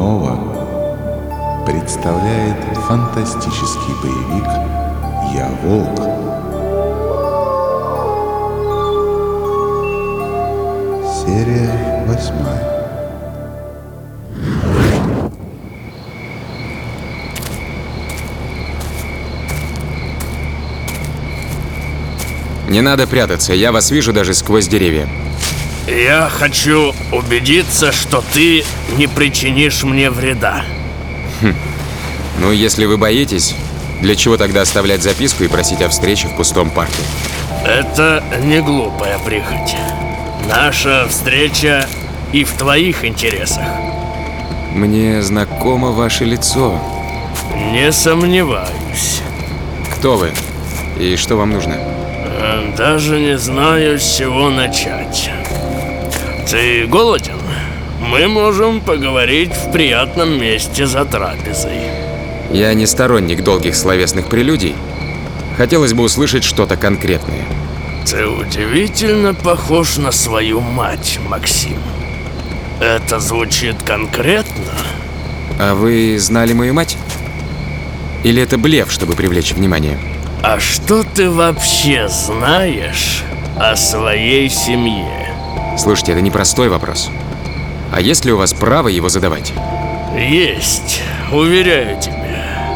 Иванова представляет фантастический боевик «Я волк». Серия восьмая. Не надо прятаться, я вас вижу даже сквозь деревья. Я хочу убедиться, что ты не причинишь мне вреда. Ну, если вы боитесь, для чего тогда оставлять записку и просить о встрече в пустом парке? Это не глупая прихоть. Наша встреча и в твоих интересах. Мне знакомо ваше лицо. Не сомневаюсь. Кто вы? И что вам нужно? Э, Даже не знаю, с чего начать. Ты голоден? Мы можем поговорить в приятном месте за трапезой. Я не сторонник долгих словесных прелюдий. Хотелось бы услышать что-то конкретное. Ты удивительно похож на свою мать, Максим. Это звучит конкретно? А вы знали мою мать? Или это блеф, чтобы привлечь внимание? А что ты вообще знаешь о своей семье? Слушайте, это непростой вопрос. А есть ли у вас право его задавать? Есть, уверяю тебя.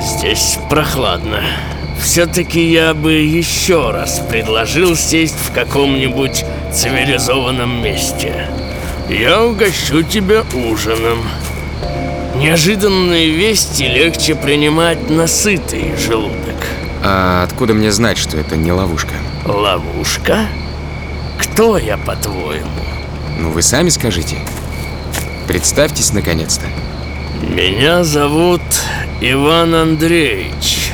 Здесь прохладно. Все-таки я бы еще раз предложил сесть в каком-нибудь цивилизованном месте. Я угощу тебя ужином. Неожиданные вести легче принимать на сытый желудок. А откуда мне знать, что это не ловушка? Ловушка? Кто я, по-твоему? Ну, вы сами скажите. Представьтесь наконец-то. Меня зовут Иван Андреевич.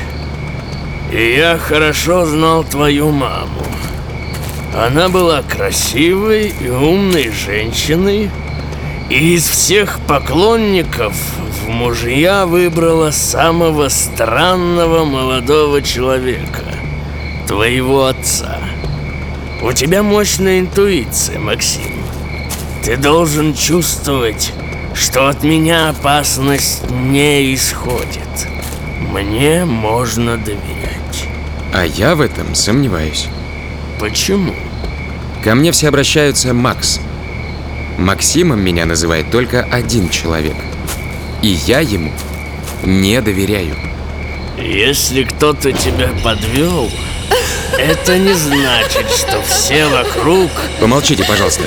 И я хорошо знал твою маму. Она была красивой и умной женщиной, и из всех поклонников в мужья выбрала самого странного молодого человека, твоего отца. У тебя мощная интуиция, Максим. Ты должен чувствовать, что от меня опасность не исходит. Мне можно доверять. А я в этом сомневаюсь. Почему? Ко мне все обращаются Макс. Максимом меня называет только один человек. И я ему не доверяю. Если кто-то тебя подвел, это не значит, что все вокруг... Помолчите, пожалуйста.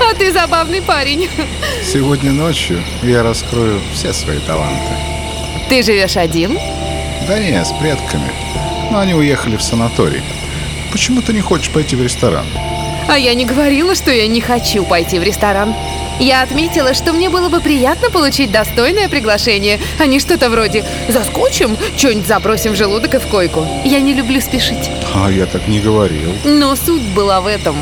А ты забавный парень. Сегодня ночью я раскрою все свои таланты. Ты живешь один? Да не, с предками. Но они уехали в санаторий. Почему ты не хочешь пойти в ресторан? А я не говорила, что я не хочу пойти в ресторан. Я отметила, что мне было бы приятно получить достойное приглашение, а не что-то вроде «заскочим, что-нибудь забросим в желудок и в койку». Я не люблю спешить. А я так не говорил. Но суть была в этом.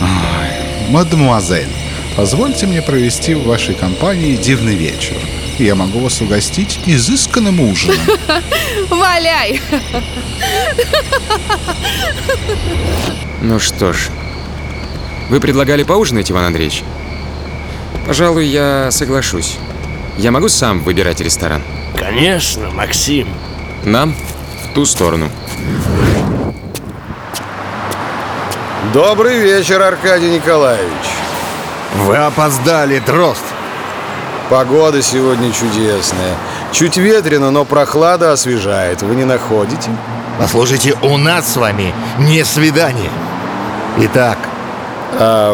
Ай, мадемуазель, позвольте мне провести в вашей компании дивный вечер. Я могу вас угостить изысканным ужином. Валяй! Ну что ж, вы предлагали поужинать, Иван Андреевич? Пожалуй, я соглашусь. Я могу сам выбирать ресторан? Конечно, Максим. Нам в ту сторону. Добрый вечер, Аркадий Николаевич. Вы опоздали, Дрозд. Погода сегодня чудесная. Чуть ветрено, но прохлада освежает. Вы не находите? Послушайте, у нас с вами не свидание. Итак,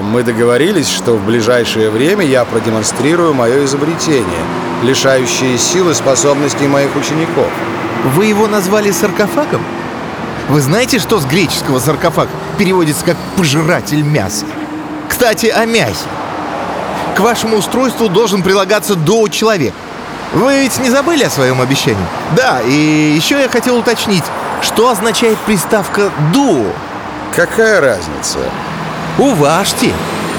мы договорились, что в ближайшее время я продемонстрирую мое изобретение, лишающее силы способностей моих учеников. вы его назвали саркофагом? Вы знаете, что с греческого саркофаг переводится как «пожиратель мяса»? Кстати, о мясе. К вашему устройству должен прилагаться до-человек. Вы ведь не забыли о своем обещании? Да, и еще я хотел уточнить, что означает приставка «до»? Какая разница? Уважьте,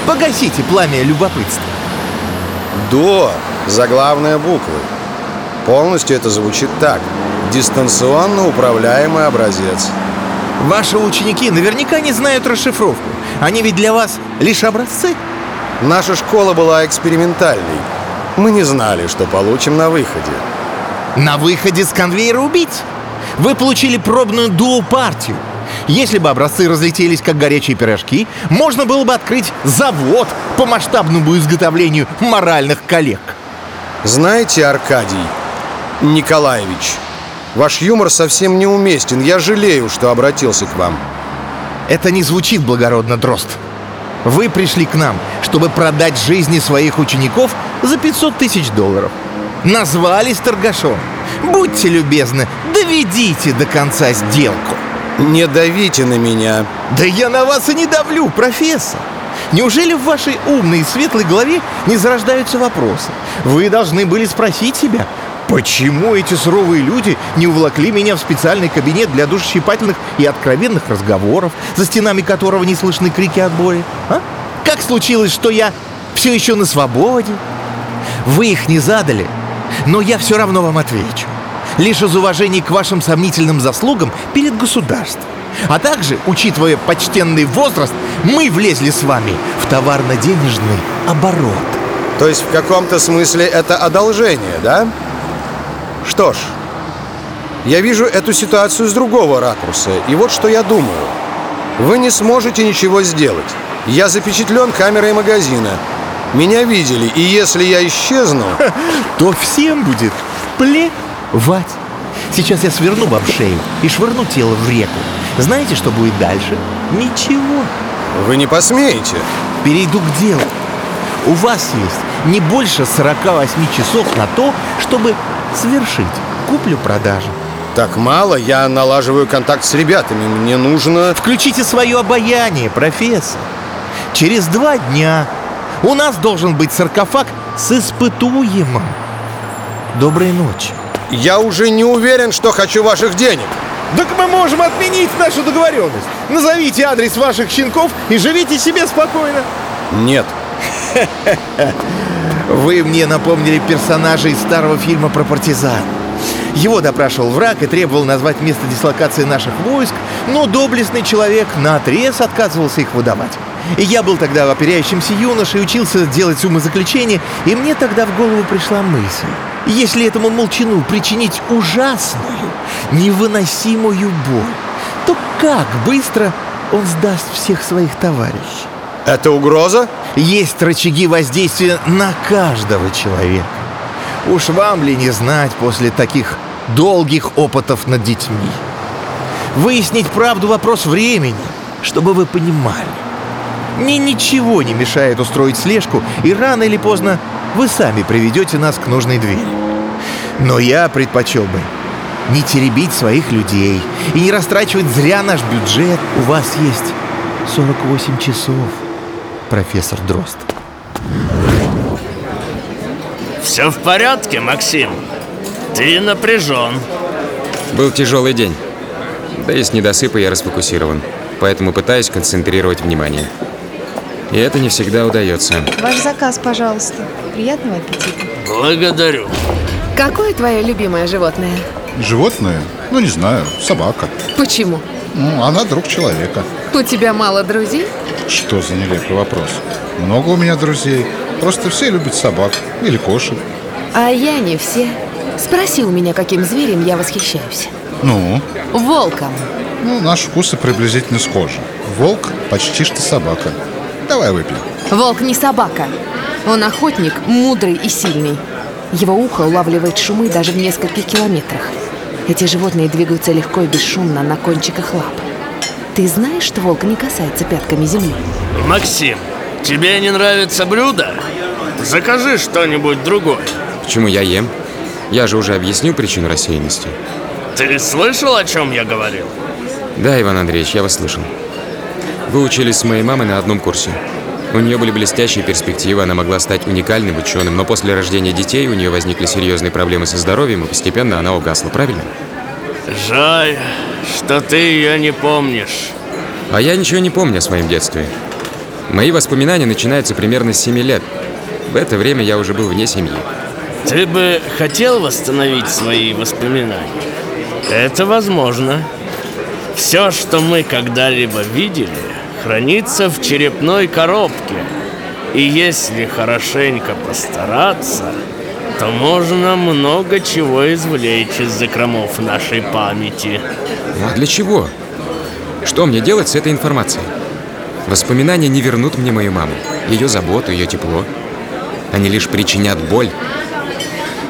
погасите пламя любопытства. До – заглавная буквы. Полностью это звучит так. Дистанционно управляемый образец. Ваши ученики наверняка не знают расшифровку. Они ведь для вас лишь образцы. Наша школа была экспериментальной. Мы не знали, что получим на выходе. На выходе с конвейера убийц. Вы получили пробную дуо-партию. Если бы образцы разлетелись как горячие пирожки, можно было бы открыть завод по масштабному изготовлению моральных коллег. Знаете, Аркадий Николаевич, ваш юмор совсем неуместен. Я жалею, что обратился к вам. Это не звучит благородно, Дрозд. Вы пришли к нам, чтобы продать жизни своих учеников за 500 тысяч долларов. Назвались торгашом. Будьте любезны, доведите до конца сделку. Не давите на меня. Да я на вас и не давлю, профессор. Неужели в вашей умной и светлой голове не зарождаются вопросы? Вы должны были спросить себя, почему эти суровые люди не увлакли меня в специальный кабинет для душесчипательных и откровенных разговоров, за стенами которого не слышны крики от боли? А? Как случилось, что я все еще на свободе? Вы их не задали, но я все равно вам отвечу. Лишь из уважения к вашим сомнительным заслугам перед государством. А также, учитывая почтенный возраст, мы влезли с вами в товарно-денежный оборот. То есть в каком-то смысле это одолжение, да? Что ж, я вижу эту ситуацию с другого ракурса. И вот что я думаю. Вы не сможете ничего сделать. Я запечатлен камерой магазина. Меня видели, и если я исчезну... То всем будет плевать. Сейчас я сверну вам шею и швырну тело в реку. Знаете, что будет дальше? Ничего. Вы не посмеете. Перейду к делу. У вас есть не больше 48 часов на то, чтобы совершить куплю-продажу. Так мало, я налаживаю контакт с ребятами. Мне нужно... Включите свое обаяние, профессор. Через два дня у нас должен быть саркофаг с испытуемым. Доброй ночи. Я уже не уверен, что хочу ваших денег. Так мы можем отменить нашу договоренность. Назовите адрес ваших щенков и живите себе спокойно. Нет. Вы мне напомнили персонажа из старого фильма про партизан. Его допрашивал враг и требовал назвать место дислокации наших войск, но доблестный человек наотрез отказывался их выдавать. И я был тогда оперяющимся юношей, учился делать умозаключения, и мне тогда в голову пришла мысль. Если этому молчану причинить ужасную, невыносимую боль, то как быстро он сдаст всех своих товарищей? Это угроза? Есть рычаги воздействия на каждого человека. Уж вам ли не знать после таких долгих опытов над детьми? Выяснить правду вопрос времени, чтобы вы понимали. Мне ничего не мешает устроить слежку, и рано или поздно вы сами приведете нас к нужной двери. Но я предпочел бы не теребить своих людей и не растрачивать зря наш бюджет. У вас есть 48 часов, профессор Дрозд. Все в порядке, Максим? Ты напряжен. Был тяжелый день. Да и с недосыпа я расфокусирован. Поэтому пытаюсь концентрировать внимание. И это не всегда удается. Ваш заказ, пожалуйста. Приятного аппетита. Благодарю. Какое твое любимое животное? Животное? Ну, не знаю, собака. Почему? Ну, она друг человека. У тебя мало друзей? Что за нелепый вопрос? Много у меня друзей. Просто все любят собак или кошек. А я не все. Спроси у меня, каким зверем я восхищаюсь. Ну, Волком. ну, наши вкусы приблизительно схожи. Волк почти что собака. Давай выпьем. Волк не собака. Он охотник, мудрый и сильный. Его ухо улавливает шумы даже в нескольких километрах. Эти животные двигаются легко и бесшумно на кончиках лап. Ты знаешь, что волк не касается пятками земли? Максим, тебе не нравится блюдо? Закажи что-нибудь другое. Почему я ем? Я же уже объяснил причину рассеянности. Ты слышал, о чем я говорил? Да, Иван Андреевич, я вас слышал. Вы учились с моей мамой на одном курсе. У нее были блестящие перспективы, она могла стать уникальным ученым, но после рождения детей у нее возникли серьезные проблемы со здоровьем, и постепенно она угасла, правильно? Жаль, что ты ее не помнишь. А я ничего не помню о своем детстве. Мои воспоминания начинаются примерно с 7 лет. В это время я уже был вне семьи. Ты бы хотел восстановить свои воспоминания? Это возможно. Все, что мы когда-либо видели, хранится в черепной коробке. И если хорошенько постараться, то можно много чего извлечь из закромов нашей памяти. Ну а для чего? Что мне делать с этой информацией? Воспоминания не вернут мне мою маму, ее заботу, ее тепло. Они лишь причинят боль.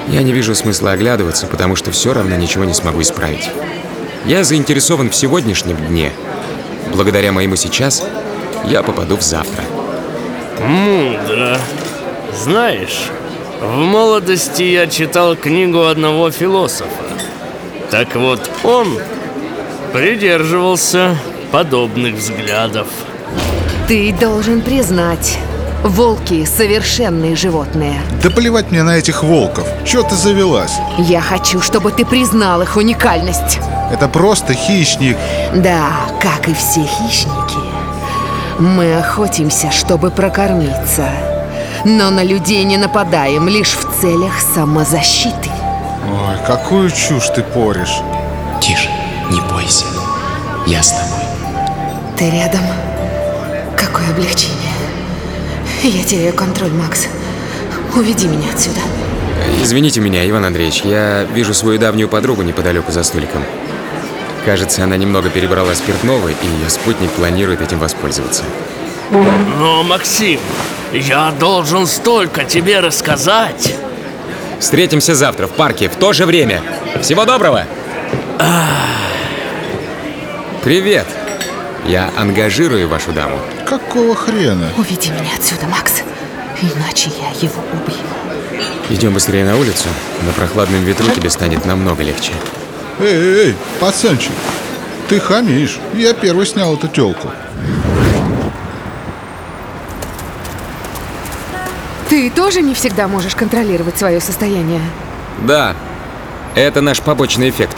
Я не вижу смысла оглядываться, потому что все равно ничего не смогу исправить. Я заинтересован в сегодняшнем дне. Благодаря моему сейчас я попаду в завтра. Мудро. Знаешь, в молодости я читал книгу одного философа. Так вот, он придерживался подобных взглядов. Ты должен признать, волки — совершенные животные. Да плевать мне на этих волков. Чё ты завелась? Я хочу, чтобы ты признал их уникальность. Это просто хищник. Да, как и все хищники. Мы охотимся, чтобы прокормиться. Но на людей не нападаем лишь в целях самозащиты. Ой, какую чушь ты поришь. Тише, не бойся. Я с тобой. Ты рядом? Какое облегчение. Я теряю контроль, Макс. Уведи меня отсюда. Извините меня, Иван Андреевич, я вижу свою давнюю подругу неподалеку за столиком. Кажется, она немного перебрала спиртного, и ее спутник планирует этим воспользоваться. Но, Максим, я должен столько тебе рассказать. Встретимся завтра в парке в то же время. Всего доброго! Привет! Я ангажирую вашу даму. Какого хрена? Уведи меня отсюда, Макс. Иначе я его убью. Идем быстрее на улицу. На прохладном ветру тебе станет намного легче. Эй, эй, пацанчик. Ты хамишь. Я первый снял эту тёлку. Ты тоже не всегда можешь контролировать свое состояние. Да, это наш побочный эффект.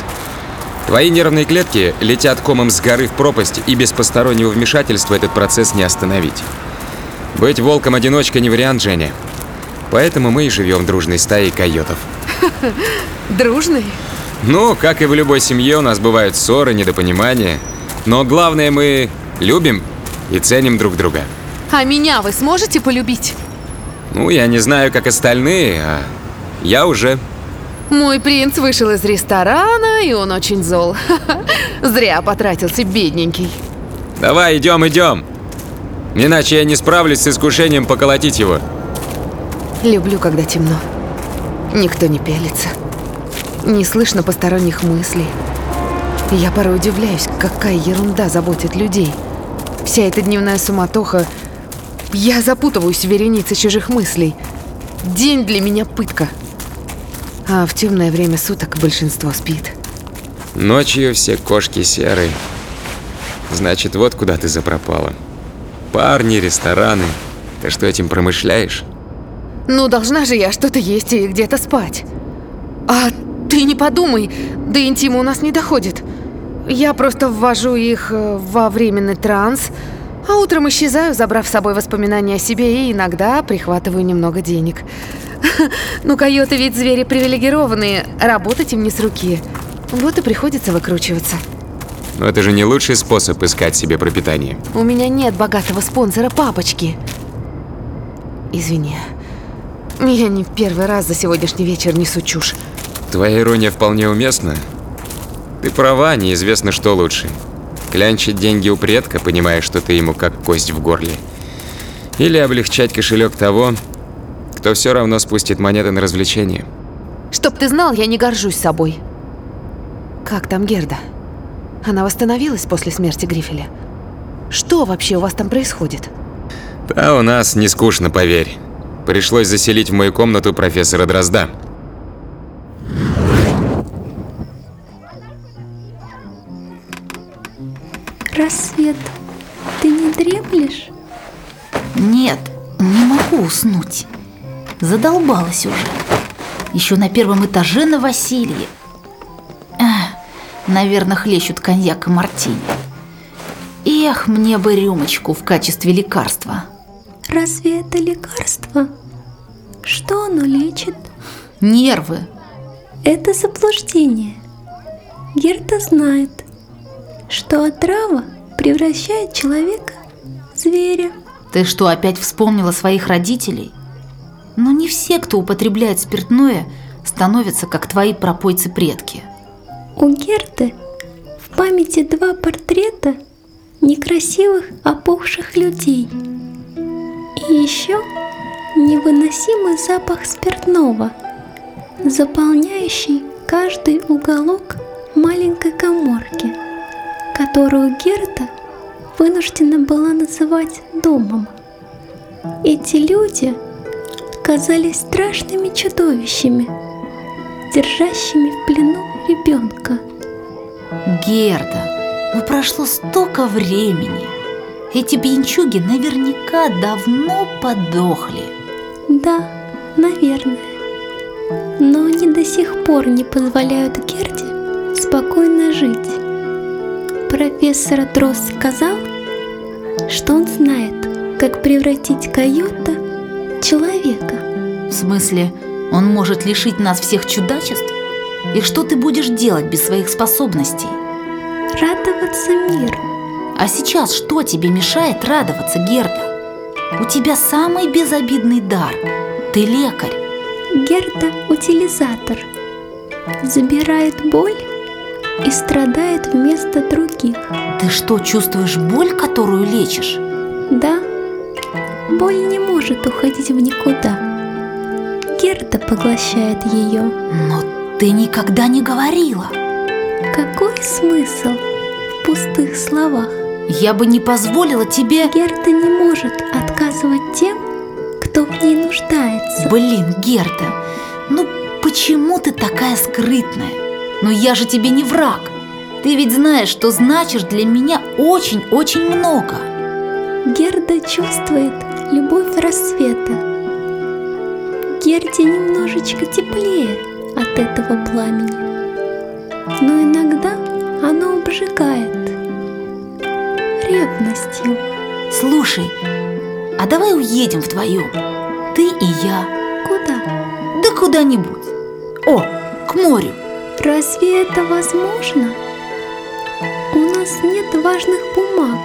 Твои нервные клетки летят комом с горы в пропасть, и без постороннего вмешательства этот процесс не остановить. Быть волком-одиночкой не вариант, Женя. Поэтому мы и живем в дружной стае койотов. Дружный? Ну, как и в любой семье, у нас бывают ссоры, недопонимания. Но главное, мы любим и ценим друг друга. А меня вы сможете полюбить? Ну, я не знаю, как остальные, а я уже. Мой принц вышел из ресторана, и он очень зол. Зря потратился, бедненький. Давай, идем, идем. Иначе я не справлюсь с искушением поколотить его. Люблю, когда темно. Никто не пялится. Не слышно посторонних мыслей. Я порой удивляюсь, какая ерунда заботит людей. Вся эта дневная суматоха... Я запутываюсь в веренице чужих мыслей. День для меня пытка. А в темное время суток большинство спит. Ночью все кошки серые. Значит, вот куда ты запропала. Парни, рестораны. Ты что этим промышляешь? Ну, должна же я что-то есть и где-то спать. А ты не подумай, до интима у нас не доходит. Я просто ввожу их э, во временный транс, а утром исчезаю, забрав с собой воспоминания о себе и иногда прихватываю немного денег. Ну, койоты ведь звери привилегированные, работать им не с руки. Вот и приходится выкручиваться. Но это же не лучший способ искать себе пропитание. У меня нет богатого спонсора папочки. Извини. Я не в первый раз за сегодняшний вечер несу чушь. Твоя ирония вполне уместна. Ты права, неизвестно, что лучше. Клянчить деньги у предка, понимая, что ты ему как кость в горле. Или облегчать кошелек того, кто все равно спустит монеты на развлечение. Чтоб ты знал, я не горжусь собой. Как там Герда? Она восстановилась после смерти Грифеля? Что вообще у вас там происходит? Да у нас не скучно, поверь. Пришлось заселить в мою комнату профессора Дрозда. Рассвет, ты не дремлешь? Нет, не могу уснуть. Задолбалась уже. Еще на первом этаже на Василье. Эх, наверное, хлещут коньяк и мартини. Эх, мне бы рюмочку в качестве лекарства. Разве это лекарство? Что оно лечит? Нервы. Это заблуждение. Герта знает, что отрава превращает человека в зверя. Ты что, опять вспомнила своих родителей? Но не все, кто употребляет спиртное, становятся как твои пропойцы-предки. У Герты в памяти два портрета некрасивых опухших людей. И еще невыносимый запах спиртного, заполняющий каждый уголок маленькой коморки, которую Герта вынуждена была называть домом. Эти люди казались страшными чудовищами, держащими в плену ребенка. Герда, ну прошло столько времени. Эти пьянчуги наверняка давно подохли. Да, наверное. Но они до сих пор не позволяют Герде спокойно жить. Профессор Дросс сказал, что он знает, как превратить койота в человека. В смысле, он может лишить нас всех чудачеств? И что ты будешь делать без своих способностей? Радоваться миру. А сейчас что тебе мешает радоваться, Герда? У тебя самый безобидный дар. Ты лекарь. Герда – утилизатор. Забирает боль и страдает вместо других. Ты что, чувствуешь боль, которую лечишь? Да, боль не может уходить в никуда. Герда поглощает ее. Но ты никогда не говорила. Какой смысл в пустых словах? Я бы не позволила тебе... Герда не может отказывать тем, кто в ней нуждается. Блин, Герда, ну почему ты такая скрытная? Но я же тебе не враг. Ты ведь знаешь, что значишь для меня очень-очень много. Герда чувствует любовь рассвета. Герде немножечко теплее от этого пламени. Но иногда оно обжигает ревностью. Слушай, а давай уедем вдвоем? Ты и я. Куда? Да куда-нибудь. О, к морю. Разве это возможно? У нас нет важных бумаг,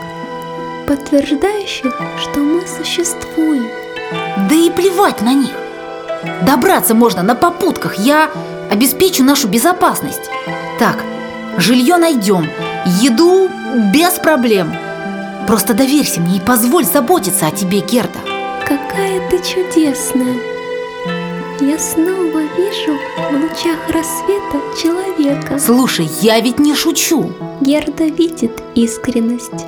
подтверждающих, что мы существуем. Да и плевать на них. Добраться можно на попутках. Я обеспечу нашу безопасность. Так, жилье найдем, еду без проблем. Просто доверься мне и позволь заботиться о тебе, Герда. Какая ты чудесная. Я снова вижу в лучах рассвета человека. Слушай, я ведь не шучу. Герда видит искренность.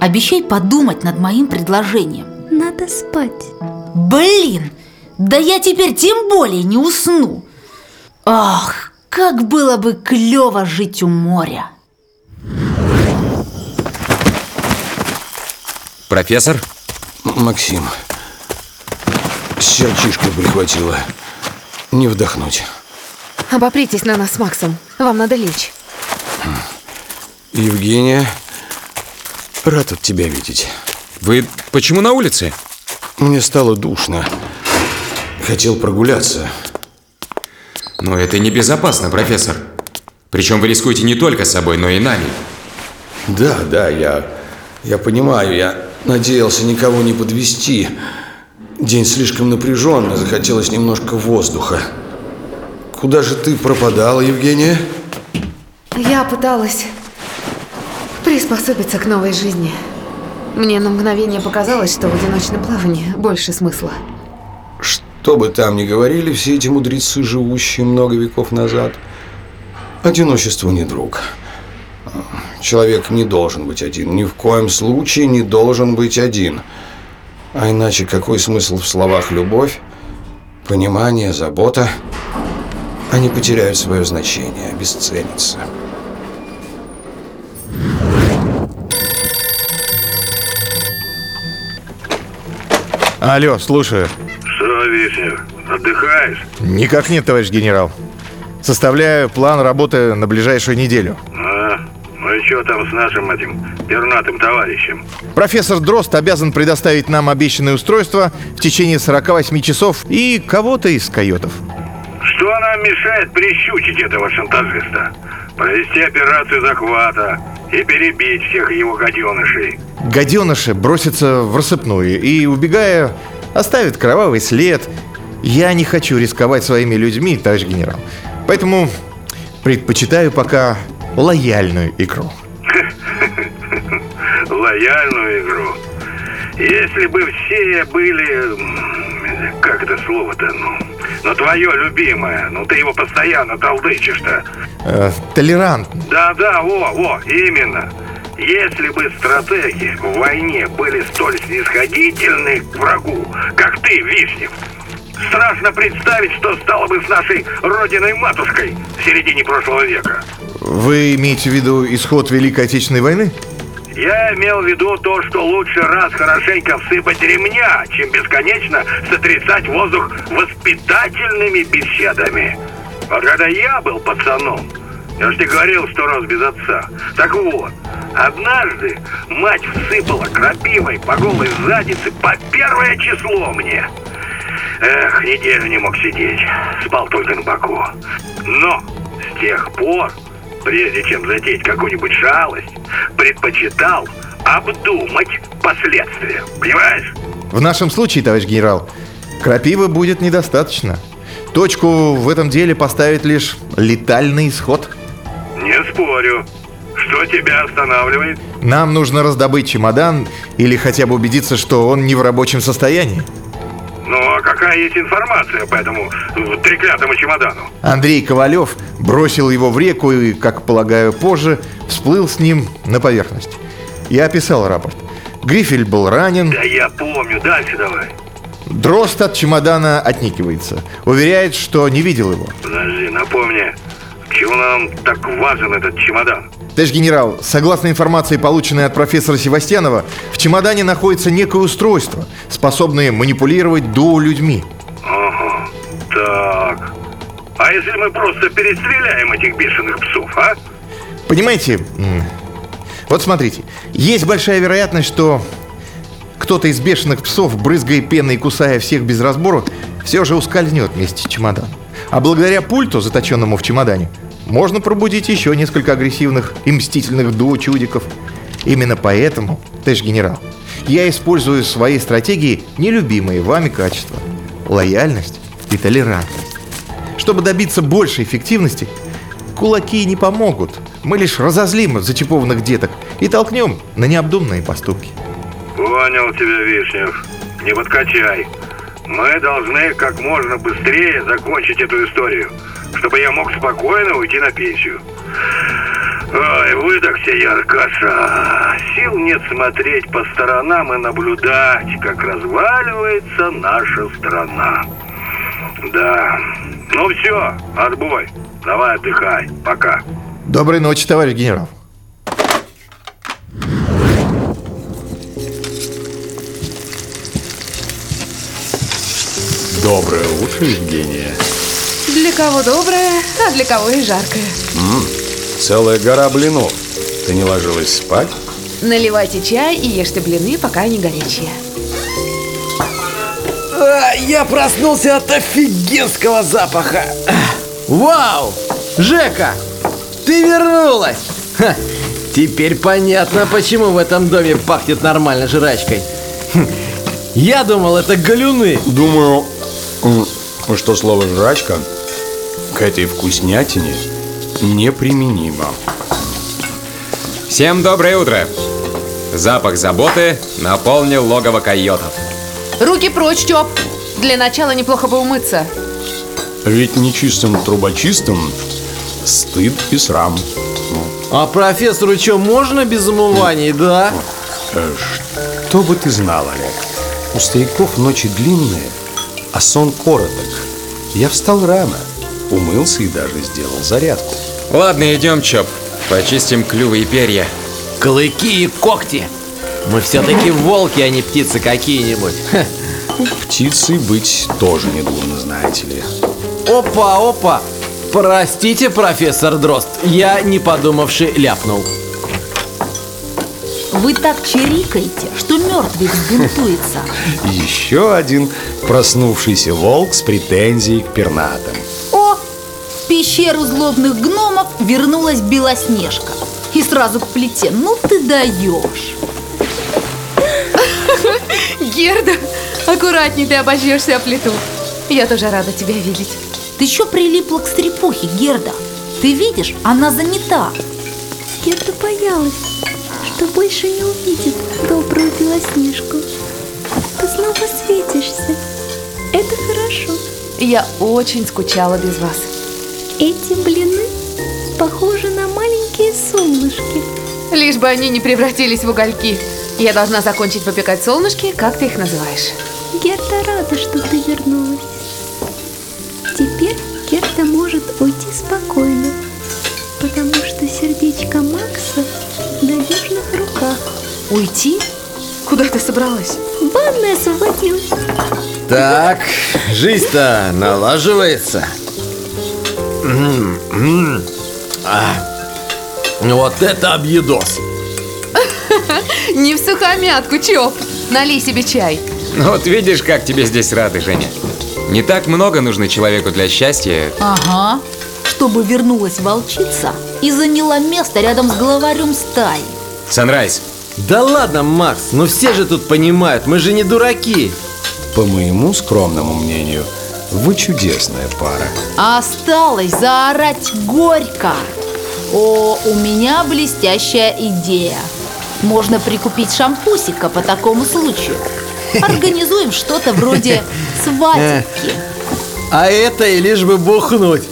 Обещай подумать над моим предложением. Надо спать. Блин, да я теперь тем более не усну. Ах, как было бы клево жить у моря. Профессор? Максим, сердчишко прихватило. Не вдохнуть. Обопритесь на нас с Максом. Вам надо лечь. Евгения, рад от тебя видеть. Вы почему на улице? Мне стало душно. Хотел прогуляться. Но это небезопасно, профессор. Причем вы рискуете не только собой, но и нами. Да, да, я, я понимаю, я надеялся никого не подвести. День слишком напряженный, захотелось немножко воздуха. Куда же ты пропадала, Евгения? Я пыталась приспособиться к новой жизни. Мне на мгновение показалось, что в одиночном плавании больше смысла. Что бы там ни говорили все эти мудрецы, живущие много веков назад, одиночество не друг. Человек не должен быть один, ни в коем случае не должен быть один. А иначе какой смысл в словах «любовь», «понимание», «забота»? Они потеряют свое значение, обесценятся. Алло, слушаю. Что, Вишнев, отдыхаешь? Никак нет, товарищ генерал. Составляю план работы на ближайшую неделю. Что там с нашим этим пернатым товарищем? Профессор Дрозд обязан предоставить нам обещанное устройство в течение 48 часов и кого-то из койотов. Что нам мешает прищучить этого шантажиста? Провести операцию захвата и перебить всех его гаденышей. Гаденыши бросятся в рассыпную и, убегая, оставят кровавый след. Я не хочу рисковать своими людьми, товарищ генерал. Поэтому предпочитаю пока лояльную игру. Лояльную игру. Если бы все были... Как это слово-то? Ну, ну, твое любимое. Ну, ты его постоянно толдычишь-то. Э, толерантно. Да-да, во, во, именно. Если бы стратеги в войне были столь снисходительны к врагу, как ты, Вишнев, страшно представить, что стало бы с нашей родиной-матушкой в середине прошлого века. Вы имеете в виду исход Великой Отечественной войны? Я имел в виду то, что лучше раз хорошенько всыпать ремня, чем бесконечно сотрясать воздух воспитательными беседами. Вот когда я был пацаном, я же говорил сто раз без отца. Так вот, однажды мать всыпала крапивой по голой заднице по первое число мне. Эх, неделю не мог сидеть, спал только на боку. Но с тех пор, прежде чем затеять какую-нибудь шалость, предпочитал обдумать последствия. Понимаешь? В нашем случае, товарищ генерал, крапивы будет недостаточно. Точку в этом деле поставит лишь летальный исход. Не спорю. Что тебя останавливает? Нам нужно раздобыть чемодан или хотя бы убедиться, что он не в рабочем состоянии. Ну, а какая есть информация по этому э, треклятому чемодану? Андрей Ковалев бросил его в реку и, как полагаю, позже всплыл с ним на поверхность. Я описал рапорт. Грифель был ранен, Да я помню, дальше давай. дрозд от чемодана отникивается. Уверяет, что не видел его. Подожди, напомни, чего нам так важен этот чемодан? Товарищ генерал, согласно информации, полученной от профессора Севастьянова, в чемодане находится некое устройство, способное манипулировать до людьми. Ага, так. А если мы просто перестреляем этих бешеных псов, а? Понимаете, вот смотрите, есть большая вероятность, что кто-то из бешеных псов, брызгая пеной и кусая всех без разбору, все же ускользнет вместе с чемоданом. А благодаря пульту, заточенному в чемодане, можно пробудить еще несколько агрессивных и мстительных дуо-чудиков. Именно поэтому, товарищ генерал, я использую в своей стратегии нелюбимые вами качества – лояльность и толерантность. Чтобы добиться большей эффективности, кулаки не помогут. Мы лишь разозлим зачипованных деток и толкнем на необдуманные поступки. Понял тебя, Вишнев. Не подкачай. Мы должны как можно быстрее закончить эту историю, чтобы я мог спокойно уйти на пенсию. Ой, выдохся я, Аркаша. Сил нет смотреть по сторонам и наблюдать, как разваливается наша страна. Да. Ну все, отбой. Давай отдыхай. Пока. Доброй ночи, товарищ генерал. Доброе утро, Евгения. Для кого доброе, а для кого и жаркое. М, целая гора блинов. Ты не ложилась спать? Наливайте чай и ешьте блины, пока они горячие. А, Я проснулся от офигенского запаха. Вау! Жека, ты вернулась! Ха, теперь понятно, почему в этом доме пахнет нормально жрачкой. Хм, Я думал, это галюны. Думаю, что слово «жрачка» к этой вкуснятине неприменимо. Всем доброе утро! Запах заботы наполнил логово койотов. Руки прочь, Чоп! Для начала неплохо бы умыться. Ведь нечистым трубочистым стыд и срам. А профессору что, можно без умываний, да? Э, Что бы ты знал, Олег? У стариков ночи длинные, а сон короток. Я встал рано, умылся и даже сделал зарядку. Ладно, идем, Чоп. Почистим клювы и перья. Клыки и когти. Мы все-таки волки, а не птицы какие-нибудь. Ха. Птицей быть тоже не дурно, знаете ли. Опа, опа. Простите, профессор Дрозд, я, не подумавши, ляпнул. Вы так чирикаете, что мертвый взбунтуется. Еще один проснувшийся волк с претензией к пернатым. О, пещеру злобных гномов вернулась Белоснежка. И сразу к плите. Ну ты даешь. Герда, аккуратней ты обожжешься о плиту. Я тоже рада тебя видеть. Ты еще прилипла к стрепухе, Герда. Ты видишь, она занята. Герда боялась, что больше не увидит добрую Белоснежку. Ты снова светишься. Это хорошо. Я очень скучала без вас. Эти блины похожи на маленькие солнышки. Лишь бы они не превратились в угольки. Я должна закончить выпекать солнышки, как ты их называешь. Герда рада, что ты вернулась. Теперь Герда может уйти спокойно, потому что сердечко Макса в надежных руках. Уйти? Куда ты собралась? Ванная освободилась. Так, жизнь-то налаживается. А, Вот это объедос. Не в сухомятку, Чоп. Налей себе чай. Ну вот видишь, как тебе здесь рады, Женя. Не так много нужно человеку для счастья. Ага. Чтобы вернулась волчица и заняла место рядом с главарем стаи. Санрайз, Да ладно, Макс, ну все же тут понимают, мы же не дураки. По моему скромному мнению, вы чудесная пара. Осталось заорать горько. О, у меня блестящая идея. Можно прикупить шампусика по такому случаю. Организуем что-то вроде свадебки. А это и лишь бы бухнуть.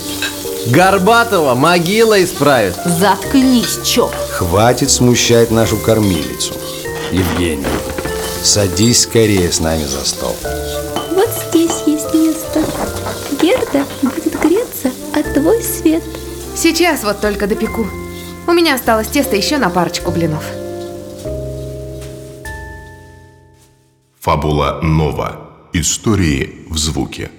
Горбатого могила исправит. Заткнись, Чоп. Хватит смущать нашу кормилицу. Евгений, садись скорее с нами за стол. Вот здесь есть Сейчас вот только допеку. У меня осталось тесто еще на парочку блинов. Фабула Нова. Истории в звуке.